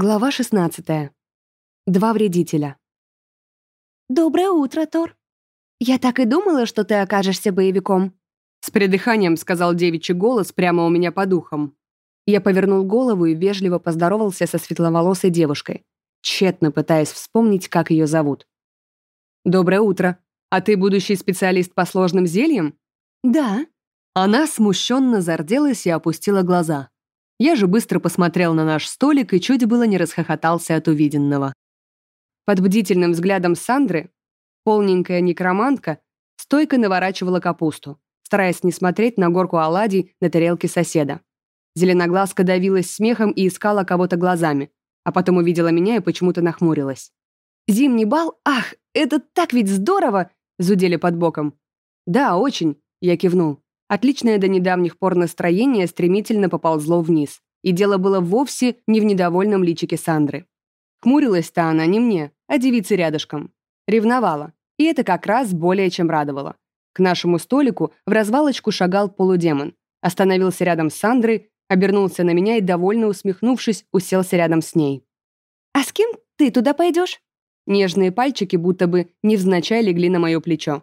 Глава 16. Два вредителя. «Доброе утро, Тор. Я так и думала, что ты окажешься боевиком». С придыханием сказал девичий голос прямо у меня под ухом. Я повернул голову и вежливо поздоровался со светловолосой девушкой, тщетно пытаясь вспомнить, как ее зовут. «Доброе утро. А ты будущий специалист по сложным зельям?» «Да». Она смущенно зарделась и опустила глаза. Я же быстро посмотрел на наш столик и чуть было не расхохотался от увиденного. Под бдительным взглядом Сандры полненькая некромантка стойко наворачивала капусту, стараясь не смотреть на горку оладий на тарелке соседа. Зеленоглазка давилась смехом и искала кого-то глазами, а потом увидела меня и почему-то нахмурилась. «Зимний бал? Ах, это так ведь здорово!» — зудели под боком. «Да, очень», — я кивнул. Отличное до недавних пор настроение стремительно поползло вниз. И дело было вовсе не в недовольном личике Сандры. Хмурилась-то она не мне, а девице рядышком. Ревновала. И это как раз более чем радовало. К нашему столику в развалочку шагал полудемон. Остановился рядом с Сандрой, обернулся на меня и, довольно усмехнувшись, уселся рядом с ней. «А с кем ты туда пойдешь?» Нежные пальчики будто бы невзначай легли на мое плечо.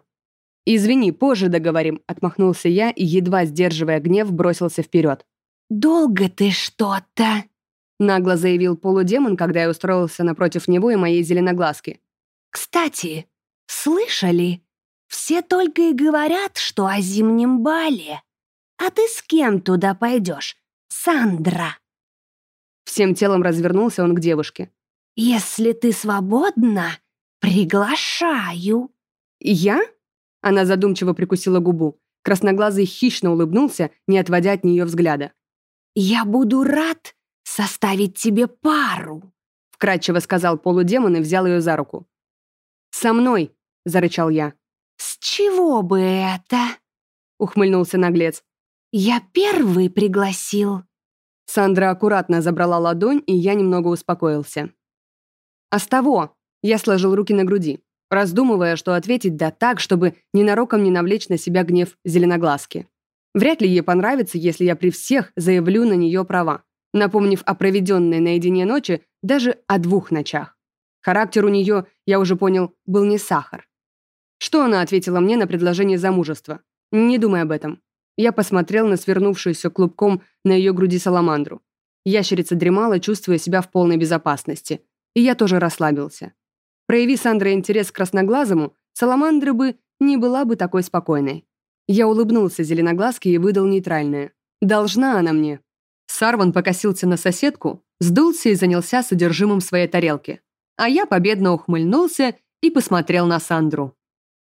«Извини, позже договорим», — отмахнулся я и, едва сдерживая гнев, бросился вперед. «Долго ты что-то», — нагло заявил полудемон, когда я устроился напротив него и моей зеленоглазки. «Кстати, слышали? Все только и говорят, что о зимнем бале. А ты с кем туда пойдешь, Сандра?» Всем телом развернулся он к девушке. «Если ты свободна, приглашаю». «Я?» Она задумчиво прикусила губу. Красноглазый хищно улыбнулся, не отводя от нее взгляда. «Я буду рад составить тебе пару», — вкратчиво сказал полудемон и взял ее за руку. «Со мной», — зарычал я. «С чего бы это?» — ухмыльнулся наглец. «Я первый пригласил». Сандра аккуратно забрала ладонь, и я немного успокоился. «А с того?» — я сложил руки на груди раздумывая, что ответить да так, чтобы ненароком не навлечь на себя гнев зеленоглазки. Вряд ли ей понравится, если я при всех заявлю на нее права, напомнив о проведенной наедине ночи даже о двух ночах. Характер у нее, я уже понял, был не сахар. Что она ответила мне на предложение замужества? Не думай об этом. Я посмотрел на свернувшуюся клубком на ее груди саламандру. Ящерица дремала, чувствуя себя в полной безопасности. И я тоже расслабился. Прояви Сандра интерес к красноглазому, Саламандра бы не была бы такой спокойной. Я улыбнулся зеленоглазке и выдал нейтральное. «Должна она мне». Сарван покосился на соседку, сдулся и занялся содержимым своей тарелки. А я победно ухмыльнулся и посмотрел на Сандру.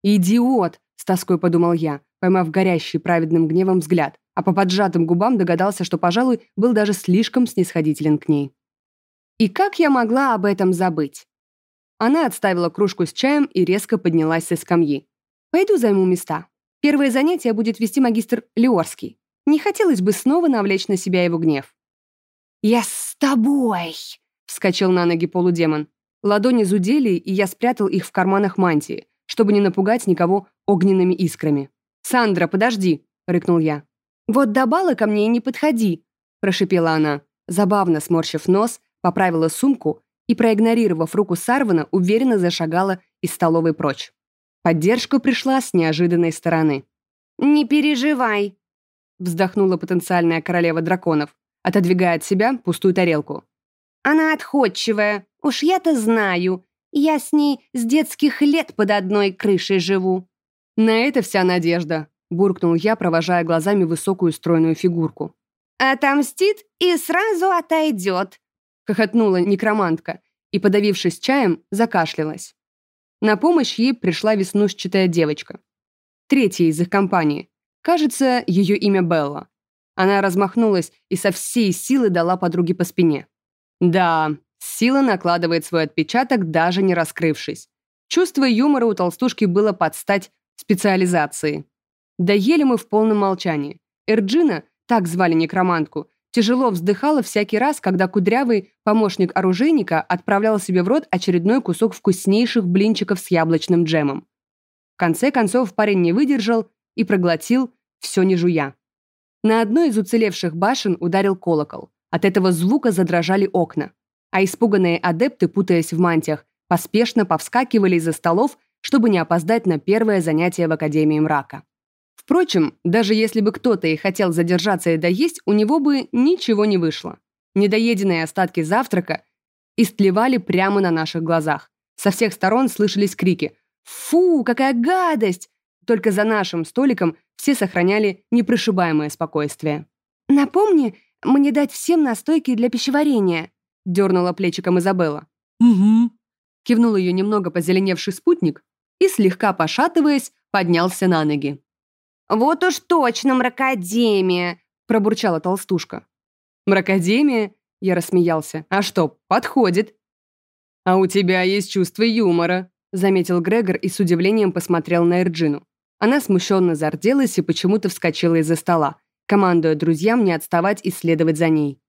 «Идиот!» — с тоской подумал я, поймав горящий праведным гневом взгляд, а по поджатым губам догадался, что, пожалуй, был даже слишком снисходителен к ней. И как я могла об этом забыть? Она отставила кружку с чаем и резко поднялась со скамьи. «Пойду займу места. Первое занятие будет вести магистр Леорский. Не хотелось бы снова навлечь на себя его гнев». «Я с тобой!» — вскочил на ноги полудемон. Ладони зудели, и я спрятал их в карманах мантии, чтобы не напугать никого огненными искрами. «Сандра, подожди!» — рыкнул я. «Вот до бала ко мне и не подходи!» — прошипела она. Забавно сморщив нос, поправила сумку и, проигнорировав руку Сарвана, уверенно зашагала из столовой прочь. Поддержка пришла с неожиданной стороны. «Не переживай», — вздохнула потенциальная королева драконов, отодвигая от себя пустую тарелку. «Она отходчивая, уж я-то знаю. Я с ней с детских лет под одной крышей живу». «На это вся надежда», — буркнул я, провожая глазами высокую стройную фигурку. «Отомстит и сразу отойдет», хохотнула некромантка и, подавившись чаем, закашлялась. На помощь ей пришла веснушчатая девочка. Третья из их компании. Кажется, ее имя Белла. Она размахнулась и со всей силы дала подруге по спине. Да, сила накладывает свой отпечаток, даже не раскрывшись. Чувство юмора у толстушки было под стать специализации. Доели мы в полном молчании. Эрджина, так звали некромантку, Тяжело вздыхала всякий раз, когда кудрявый помощник оружейника отправлял себе в рот очередной кусок вкуснейших блинчиков с яблочным джемом. В конце концов парень не выдержал и проглотил, все не жуя. На одной из уцелевших башен ударил колокол. От этого звука задрожали окна. а испуганные адепты, путаясь в мантиях, поспешно повскакивали из-за столов, чтобы не опоздать на первое занятие в Академии мрака. Впрочем, даже если бы кто-то и хотел задержаться и доесть, у него бы ничего не вышло. Недоеденные остатки завтрака истлевали прямо на наших глазах. Со всех сторон слышались крики «Фу, какая гадость!» Только за нашим столиком все сохраняли непрошибаемое спокойствие. «Напомни, мне дать всем настойки для пищеварения», — дернула плечиком Изабелла. «Угу», — кивнул ее немного позеленевший спутник и, слегка пошатываясь, поднялся на ноги. «Вот уж точно мракодемия!» — пробурчала толстушка. «Мракодемия?» — я рассмеялся. «А что, подходит?» «А у тебя есть чувство юмора», — заметил Грегор и с удивлением посмотрел на Эрджину. Она смущенно зарделась и почему-то вскочила из-за стола, командуя друзьям не отставать и следовать за ней.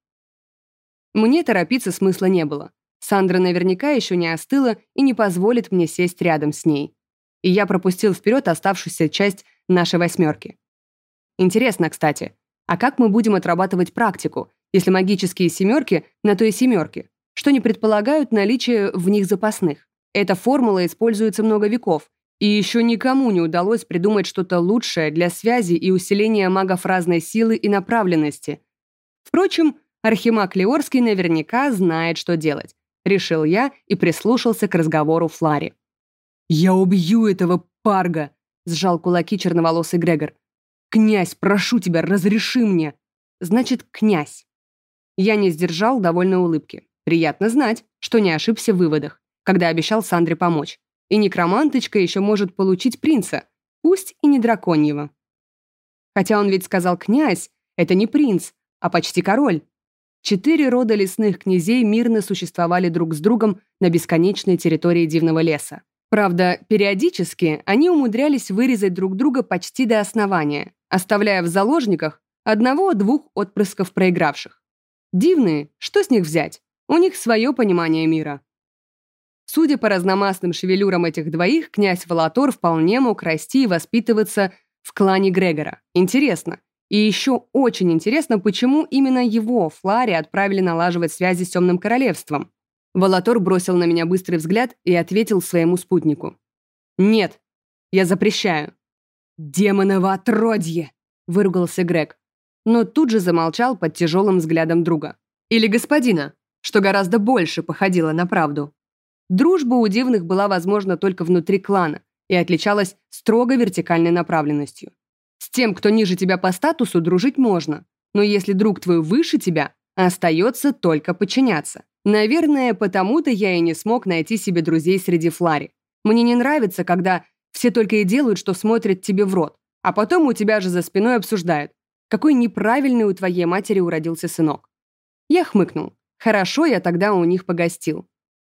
Мне торопиться смысла не было. Сандра наверняка еще не остыла и не позволит мне сесть рядом с ней. И я пропустил вперед оставшуюся часть нашей восьмерки. Интересно, кстати, а как мы будем отрабатывать практику, если магические семерки на той семерке, что не предполагают наличие в них запасных? Эта формула используется много веков, и еще никому не удалось придумать что-то лучшее для связи и усиления магов разной силы и направленности. Впрочем, Архимаг Леорский наверняка знает, что делать. Решил я и прислушался к разговору Флари. «Я убью этого парга!» — сжал кулаки черноволосый Грегор. «Князь, прошу тебя, разреши мне!» «Значит, князь». Я не сдержал довольной улыбки. Приятно знать, что не ошибся в выводах, когда обещал Сандре помочь. И некроманточка еще может получить принца, пусть и не драконьего. Хотя он ведь сказал «князь», это не принц, а почти король. Четыре рода лесных князей мирно существовали друг с другом на бесконечной территории Дивного леса. Правда, периодически они умудрялись вырезать друг друга почти до основания, оставляя в заложниках одного-двух отпрысков проигравших. Дивные, что с них взять? У них свое понимание мира. Судя по разномастным шевелюрам этих двоих, князь Валатор вполне мог расти и воспитываться в клане Грегора. Интересно. И еще очень интересно, почему именно его, Флари, отправили налаживать связи с Темным Королевством. Валатор бросил на меня быстрый взгляд и ответил своему спутнику. «Нет, я запрещаю». «Демоново отродье!» — выругался Грег. Но тут же замолчал под тяжелым взглядом друга. Или господина, что гораздо больше походило на правду. Дружба у дивных была возможна только внутри клана и отличалась строго вертикальной направленностью. С тем, кто ниже тебя по статусу, дружить можно, но если друг твой выше тебя, остается только подчиняться. Наверное, потому-то я и не смог найти себе друзей среди Флари. Мне не нравится, когда все только и делают, что смотрят тебе в рот, а потом у тебя же за спиной обсуждают, какой неправильный у твоей матери уродился сынок. Я хмыкнул. Хорошо я тогда у них погостил.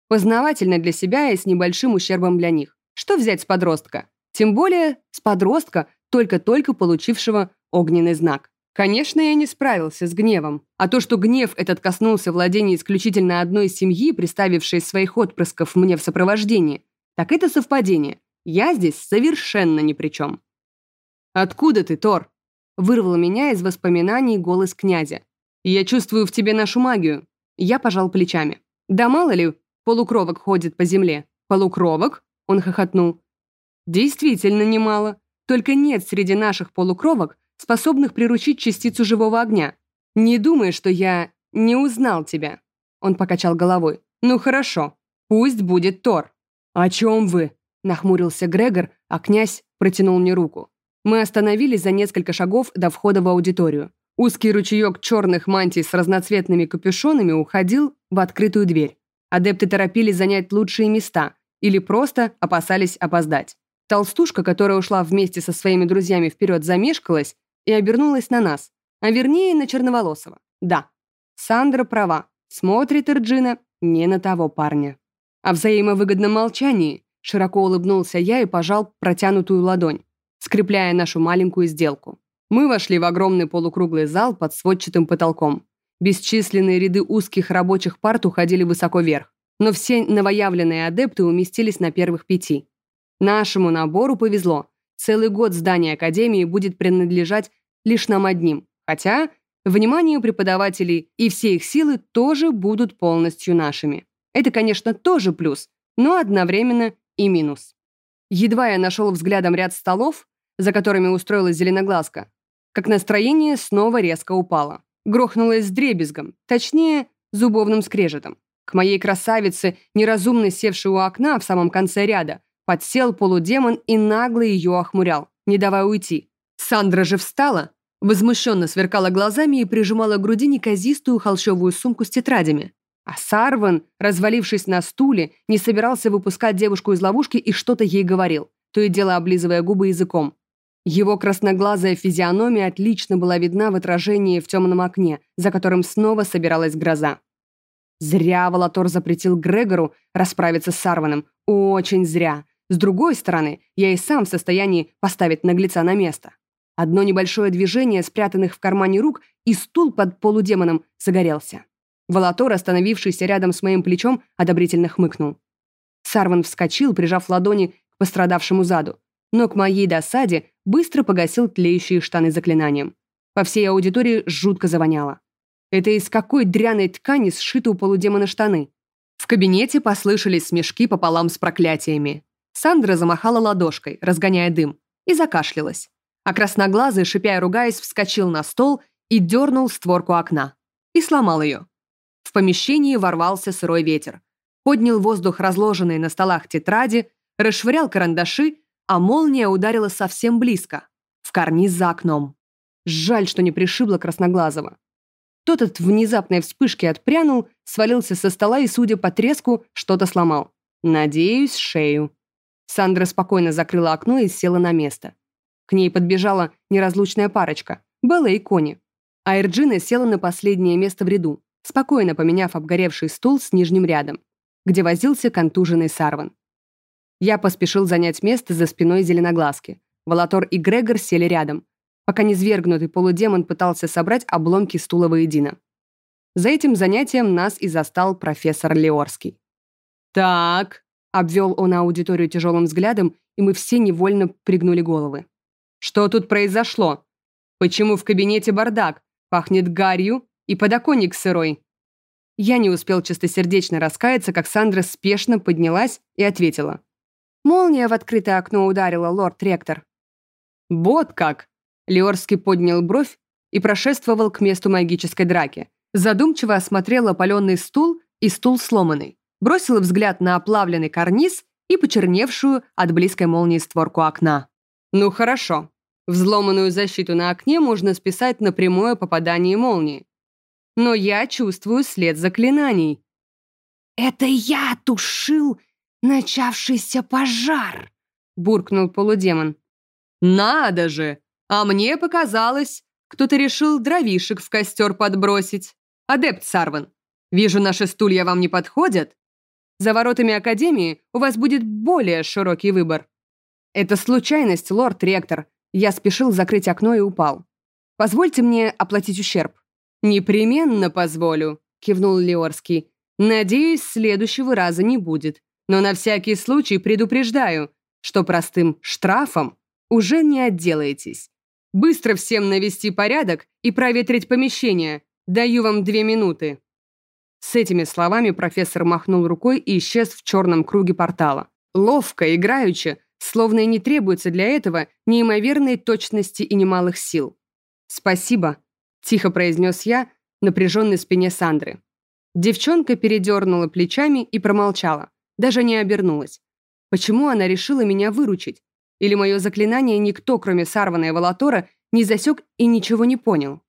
Познавательно для себя и с небольшим ущербом для них. Что взять с подростка? Тем более с подростка, только-только получившего огненный знак. Конечно, я не справился с гневом. А то, что гнев этот коснулся владения исключительно одной семьи, приставившей своих отпрысков мне в сопровождении, так это совпадение. Я здесь совершенно ни при чем. «Откуда ты, Тор?» Вырвал меня из воспоминаний голос князя. «Я чувствую в тебе нашу магию». Я пожал плечами. «Да мало ли, полукровок ходит по земле». «Полукровок?» Он хохотнул. «Действительно немало. Только нет среди наших полукровок способных приручить частицу живого огня. Не думай, что я не узнал тебя». Он покачал головой. «Ну хорошо, пусть будет Тор». «О чем вы?» Нахмурился Грегор, а князь протянул мне руку. Мы остановились за несколько шагов до входа в аудиторию. Узкий ручеек черных мантий с разноцветными капюшонами уходил в открытую дверь. Адепты торопились занять лучшие места или просто опасались опоздать. Толстушка, которая ушла вместе со своими друзьями вперед, замешкалась и обернулась на нас, а вернее на Черноволосого. Да, Сандра права, смотрит Эрджина не на того парня. О взаимовыгодном молчании широко улыбнулся я и пожал протянутую ладонь, скрепляя нашу маленькую сделку. Мы вошли в огромный полукруглый зал под сводчатым потолком. Бесчисленные ряды узких рабочих парт уходили высоко вверх, но все новоявленные адепты уместились на первых пяти. Нашему набору повезло. Целый год здание Академии будет принадлежать лишь нам одним. Хотя Внимание преподавателей и все их силы тоже будут полностью нашими. Это, конечно, тоже плюс, но одновременно и минус. Едва я нашел взглядом ряд столов, за которыми устроилась зеленоглазка, как настроение снова резко упало. Грохнулось с дребезгом, точнее, зубовным скрежетом. К моей красавице, неразумно севшей у окна в самом конце ряда, подсел полудемон и нагло ее охмурял, не давая уйти. Сандра же встала, возмущенно сверкала глазами и прижимала к груди неказистую холщовую сумку с тетрадями. А Сарван, развалившись на стуле, не собирался выпускать девушку из ловушки и что-то ей говорил, то и дело облизывая губы языком. Его красноглазая физиономия отлично была видна в отражении в темном окне, за которым снова собиралась гроза. Зря Волотор запретил Грегору расправиться с Сарваном. Очень зря. С другой стороны, я и сам в состоянии поставить наглеца на место. Одно небольшое движение спрятанных в кармане рук, и стул под полудемоном загорелся. Волотор, остановившийся рядом с моим плечом, одобрительно хмыкнул. Сарван вскочил, прижав ладони к пострадавшему заду, но к моей досаде быстро погасил тлеющие штаны заклинанием. По всей аудитории жутко завоняло. Это из какой дряной ткани сшиты у полудемона штаны? В кабинете послышались смешки пополам с проклятиями. Сандра замахала ладошкой, разгоняя дым, и закашлялась. А красноглазый, шипя и ругаясь, вскочил на стол и дернул створку окна. И сломал ее. В помещении ворвался сырой ветер. Поднял воздух разложенные на столах тетради, расшвырял карандаши, а молния ударила совсем близко, в карниз за окном. Жаль, что не пришибла красноглазого. Тот от внезапной вспышки отпрянул, свалился со стола и, судя по треску, что-то сломал. Надеюсь, шею. Сандра спокойно закрыла окно и села на место. К ней подбежала неразлучная парочка — Белла и Кони. А Эрджина села на последнее место в ряду, спокойно поменяв обгоревший стул с нижним рядом, где возился контуженный Сарван. Я поспешил занять место за спиной зеленоглазки. Волотор и Грегор сели рядом, пока незвергнутый полудемон пытался собрать обломки стула воедино. За этим занятием нас и застал профессор Леорский. «Так», — обвел он аудиторию тяжелым взглядом, и мы все невольно пригнули головы. «Что тут произошло? Почему в кабинете бардак? Пахнет гарью и подоконник сырой?» Я не успел чистосердечно раскаяться, как Сандра спешно поднялась и ответила. «Молния в открытое окно ударила, лорд-ректор». «Вот как!» Леорский поднял бровь и прошествовал к месту магической драки. Задумчиво осмотрел опаленный стул и стул сломанный. Бросил взгляд на оплавленный карниз и почерневшую от близкой молнии створку окна. «Ну хорошо. Взломанную защиту на окне можно списать на прямое попадание молнии. Но я чувствую след заклинаний». «Это я тушил начавшийся пожар!» — буркнул полудемон. «Надо же! А мне показалось, кто-то решил дровишек в костер подбросить. Адепт Сарван, вижу, наши стулья вам не подходят. За воротами Академии у вас будет более широкий выбор. Это случайность, лорд-ректор. Я спешил закрыть окно и упал. Позвольте мне оплатить ущерб. Непременно позволю, кивнул Леорский. Надеюсь, следующего раза не будет. Но на всякий случай предупреждаю, что простым штрафом уже не отделаетесь. Быстро всем навести порядок и проветрить помещение. Даю вам две минуты». С этими словами профессор махнул рукой и исчез в черном круге портала. Ловко, играючи, словно и не требуется для этого неимоверной точности и немалых сил. «Спасибо», — тихо произнес я напряженной спине Сандры. Девчонка передернула плечами и промолчала, даже не обернулась. Почему она решила меня выручить? Или мое заклинание никто, кроме Сарвана и Валатора, не засек и ничего не понял?